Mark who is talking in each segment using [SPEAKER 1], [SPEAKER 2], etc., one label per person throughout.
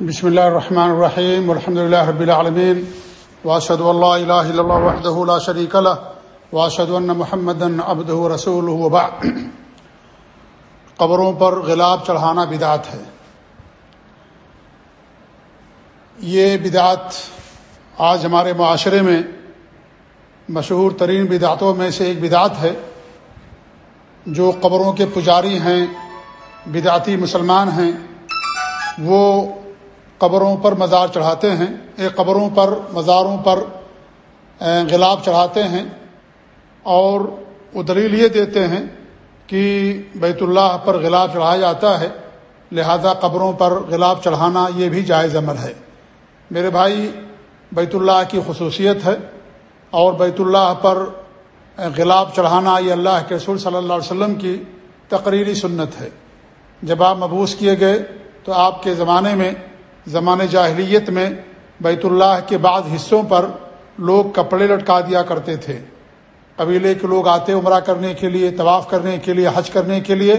[SPEAKER 1] بسم الله الرحمن الرحيم والحمد لله رب العالمين واشهد ان لا اله الا الله وحده لا شريك له واشهد ان محمدا عبده ورسوله وبعد قبروں پر غلاب چڑھانا بدعت ہے۔ یہ بدعت آج ہمارے معاشرے میں مشہور ترین بدعتوں میں سے ایک بدعت ہے، جو قبروں کے پجاری ہیں، بدعتی مسلمان ہیں، وہ قبروں پر مزار چڑھاتے ہیں ایک قبروں پر، مزاروں پر غلاب چڑھاتے ہیں۔ اور وہ دلیل یہ دیتے ہیں کہ بیت اللہ پر غلاب چڑھایا جاتا ہے، لہذا قبروں پر غلاب چڑھانا یہ بھی جائز عمل ہے۔ میرے بھائی، بیت اللہ کی خصوصیت ہے اور بیت اللہ پر غلاب چڑھانا یہ اللہ کے رسول صلی اللہ علیہ وسلم کی تقریری سنت ہے۔ جب آپ مبوس کیے گئے تو آپ کے زمانے میں زمان جاہلیت میں بیت اللہ کے بعض حصوں پر لوگ کپڑے لٹکا دیا کرتے تھے۔ قبیلے کے لوگ آتے عمرہ کرنے کے لیے، طواف کرنے کے لیے، حج کرنے کے لیے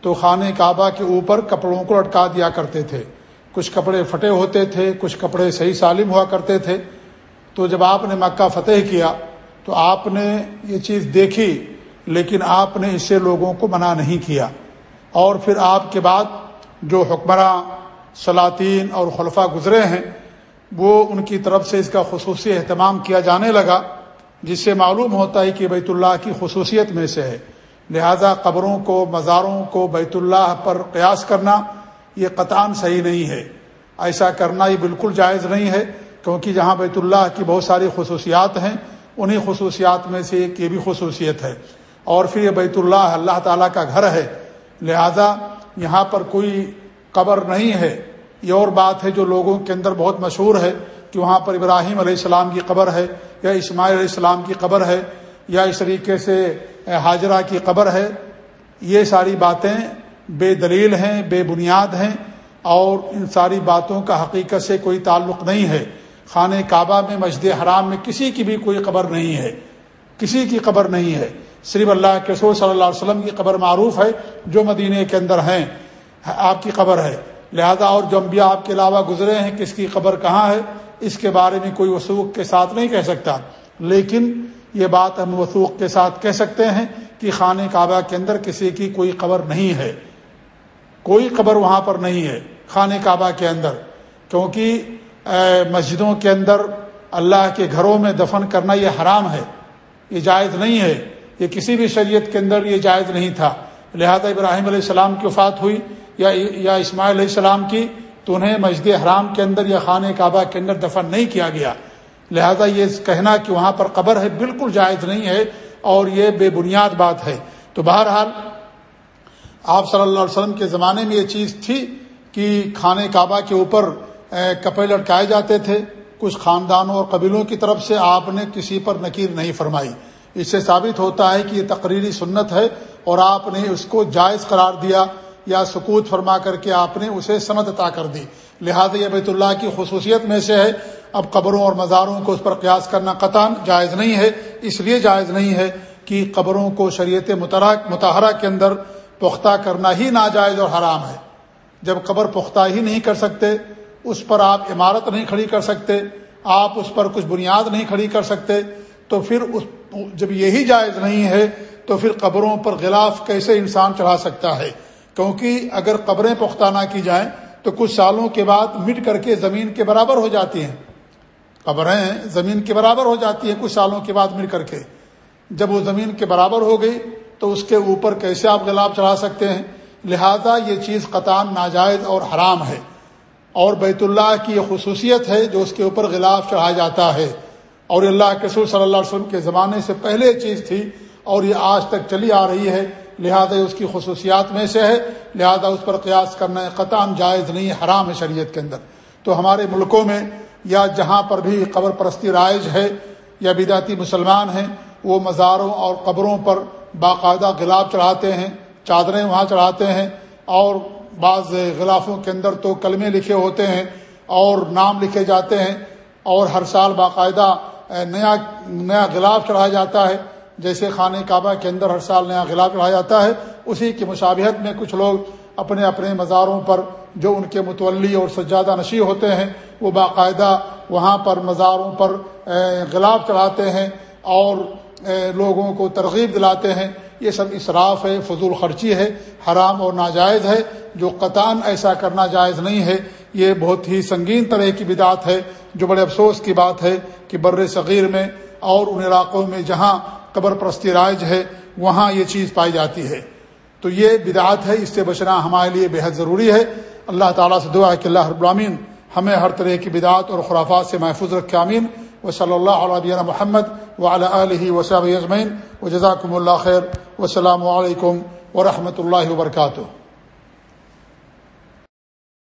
[SPEAKER 1] تو خانہ کعبہ کے اوپر کپڑوں کو لٹکا دیا کرتے تھے۔ کچھ کپڑے پھٹے ہوتے تھے، کچھ کپڑے صحیح سالم ہوا کرتے تھے۔ تو جب آپ نے مکہ فتح کیا تو آپ نے یہ چیز دیکھی، لیکن آپ نے اس سے لوگوں کو منع نہیں کیا۔ اور پھر آپ کے بعد جو حکمراں سلاطین اور خلفہ گزرے ہیں، وہ ان کی طرف سے اس کا خصوصی اہتمام کیا جانے لگا، جس سے معلوم ہوتا ہے کہ بیت اللہ کی خصوصیت میں سے ہے۔ لہذا قبروں کو، مزاروں کو بیت اللہ پر قیاس کرنا یہ قطان صحیح نہیں ہے۔ ایسا کرنا یہ بالکل جائز نہیں ہے، کیونکہ جہاں بیت اللہ کی بہت ساری خصوصیات ہیں، انہی خصوصیات میں سے ایک یہ بھی خصوصیت ہے۔ اور پھر یہ بیت اللہ اللہ تعالیٰ کا گھر ہے۔ لہذا یہاں پر کوئی قبر نہیں ہے۔ یہ اور بات ہے جو لوگوں کے اندر بہت مشہور ہے کہ وہاں پر ابراہیم علیہ السلام کی قبر ہے یا اسماعیل علیہ السلام کی قبر ہے یا اس طریقے سے حاجرہ کی قبر ہے۔ یہ ساری باتیں بے دلیل ہیں، بے بنیاد ہیں اور ان ساری باتوں کا حقیقت سے کوئی تعلق نہیں ہے۔ خانہ کعبہ میں، مسجد حرام میں کسی کی بھی کوئی قبر نہیں ہے۔ کسی کی قبر نہیں ہے۔ صرف اللہ کے رسول صلی اللہ علیہ وسلم کی قبر معروف ہے جو مدینہ کے اندر ہیں۔ آپ کی قبر ہے۔ لہذا اور جو انبیاء آپ کے علاوہ گزرے ہیں، کس کی قبر کہاں ہے، اس کے بارے میں کوئی وسوخ کے ساتھ نہیں کہہ سکتا۔ لیکن یہ بات ہم وسوخ کے ساتھ کہہ سکتے ہیں کہ خانہ کعبہ کے اندر کسی کی کوئی قبر نہیں ہے۔ کوئی قبر وہاں پر نہیں ہے، خانہ کعبہ کے اندر۔ کیونکہ مسجدوں کے اندر اللہ کے گھروں میں دفن کرنا یہ حرام ہے، یہ جائز نہیں ہے۔ یہ کسی بھی شریعت کے اندر یہ جائز نہیں تھا۔ لہذا ابراہیم علیہ السلام کی وفات ہوئی۔ یا یا اسماعیل علیہ السلام کی تو انہیں مسجد حرام کے اندر یا خانہ کعبہ کے اندر دفن نہیں کیا گیا۔ لہذا یہ کہنا کہ وہاں پر قبر ہے بالکل جائز نہیں ہے اور یہ بے بنیاد بات ہے۔ تو بہرحال آپ صلی اللہ علیہ وسلم کے زمانے میں یہ چیز تھی کہ خانہ کعبہ کے اوپر کپڑے لٹکائے جاتے تھے۔ کچھ خاندانوں اور قبیلوں کی طرف سے آپ نے کسی پر نکیر نہیں فرمائی۔ اس سے ثابت ہوتا ہے کہ یہ تقریری سنت ہے اور آپ نے اس کو جائز قرار دیا۔ یا سکوت فرما کر کے آپ نے اسے سند عطا کر دی۔ لہٰذا یہ بیت اللہ کی خصوصیت میں سے ہے۔ اب قبروں اور مزاروں کو اس پر قیاس کرنا قطان جائز نہیں ہے۔ اس لیے جائز نہیں ہے کہ قبروں کو شریعت متحرہ کے اندر پختہ کرنا ہی ناجائز اور حرام ہے۔ جب قبر پختہ ہی نہیں کر سکتے، اس پر آپ عمارت نہیں کھڑی کر سکتے، آپ اس پر کچھ بنیاد نہیں کھڑی کر سکتے، تو پھر اس جب یہی جائز نہیں ہے، تو پھر قبروں پر غلاف کیسے انسان چڑھا سکتا ہے؟ کیونکہ اگر قبریں پختہ نہ کی جائیں تو کچھ سالوں کے بعد مٹ کر کے زمین کے برابر ہو جاتی ہیں۔ قبریں زمین کے برابر ہو جاتی ہیں کچھ سالوں کے بعد مٹ کر کے۔ جب وہ زمین کے برابر ہو گئی تو اس کے اوپر کیسے آپ غلاب چڑھا سکتے ہیں؟ لہذا یہ چیز قطان ناجائز اور حرام ہے۔ اور بیت اللہ کی یہ خصوصیت ہے جو اس کے اوپر غلاف چڑھایا جاتا ہے۔ اور اللہ کے رسول صلی اللہ علیہ وسلم کے زمانے سے پہلے چیز تھی اور یہ آج تک چلی آ رہی ہے۔ لہذا اس کی خصوصیات میں سے ہے، لہذا اس پر قیاس کرنا قطع جائز نہیں حرام ہے شریعت کے اندر۔ تو ہمارے ملکوں میں یا جہاں پر بھی قبر پرستی رائج ہے یا بدعتی مسلمان ہیں، وہ مزاروں اور قبروں پر باقاعدہ غلاب چڑھاتے ہیں، چادریں وہاں چڑھاتے ہیں اور بعض غلافوں کے اندر تو کلمے لکھے ہوتے ہیں اور نام لکھے جاتے ہیں اور ہر سال باقاعدہ نیا نیا غلاف چڑھایا جاتا ہے۔ جیسے خانہ کعبہ کے اندر ہر سال نیا غلاف چڑھایا جاتا ہے، اسی کی مشابہت میں کچھ لوگ اپنے اپنے مزاروں پر جو ان کے متولی اور سجادہ نشی ہوتے ہیں، وہ باقاعدہ وہاں پر مزاروں پر غلاب چڑھاتے ہیں اور لوگوں کو ترغیب دلاتے ہیں۔ یہ سب اسراف ہے، فضول خرچی ہے، حرام اور ناجائز ہے، جو قطان ایسا کرنا جائز نہیں ہے۔ یہ بہت ہی سنگین طرح کی بدعت ہے۔ جو بڑے افسوس کی بات ہے کہ بر صغیر میں اور ان علاقوں میں جہاں قبر پرستی رائج ہے، وہاں یہ چیز پائی جاتی ہے۔ تو یہ بدعت ہے، اس سے بچنا ہمارے لیے بہت ضروری ہے۔ اللہ تعالیٰ سے دعا ہے کہ اللہ ابرامین ہمیں ہر طرح کی بدعت اور خرافات سے محفوظ رکھے امین و صلی اللہ علیہ محمد و علیہ وصحب اجمین و جزاکم اللہ خیر۔ وسلام علیکم ورحمۃ اللہ وبرکاتہ۔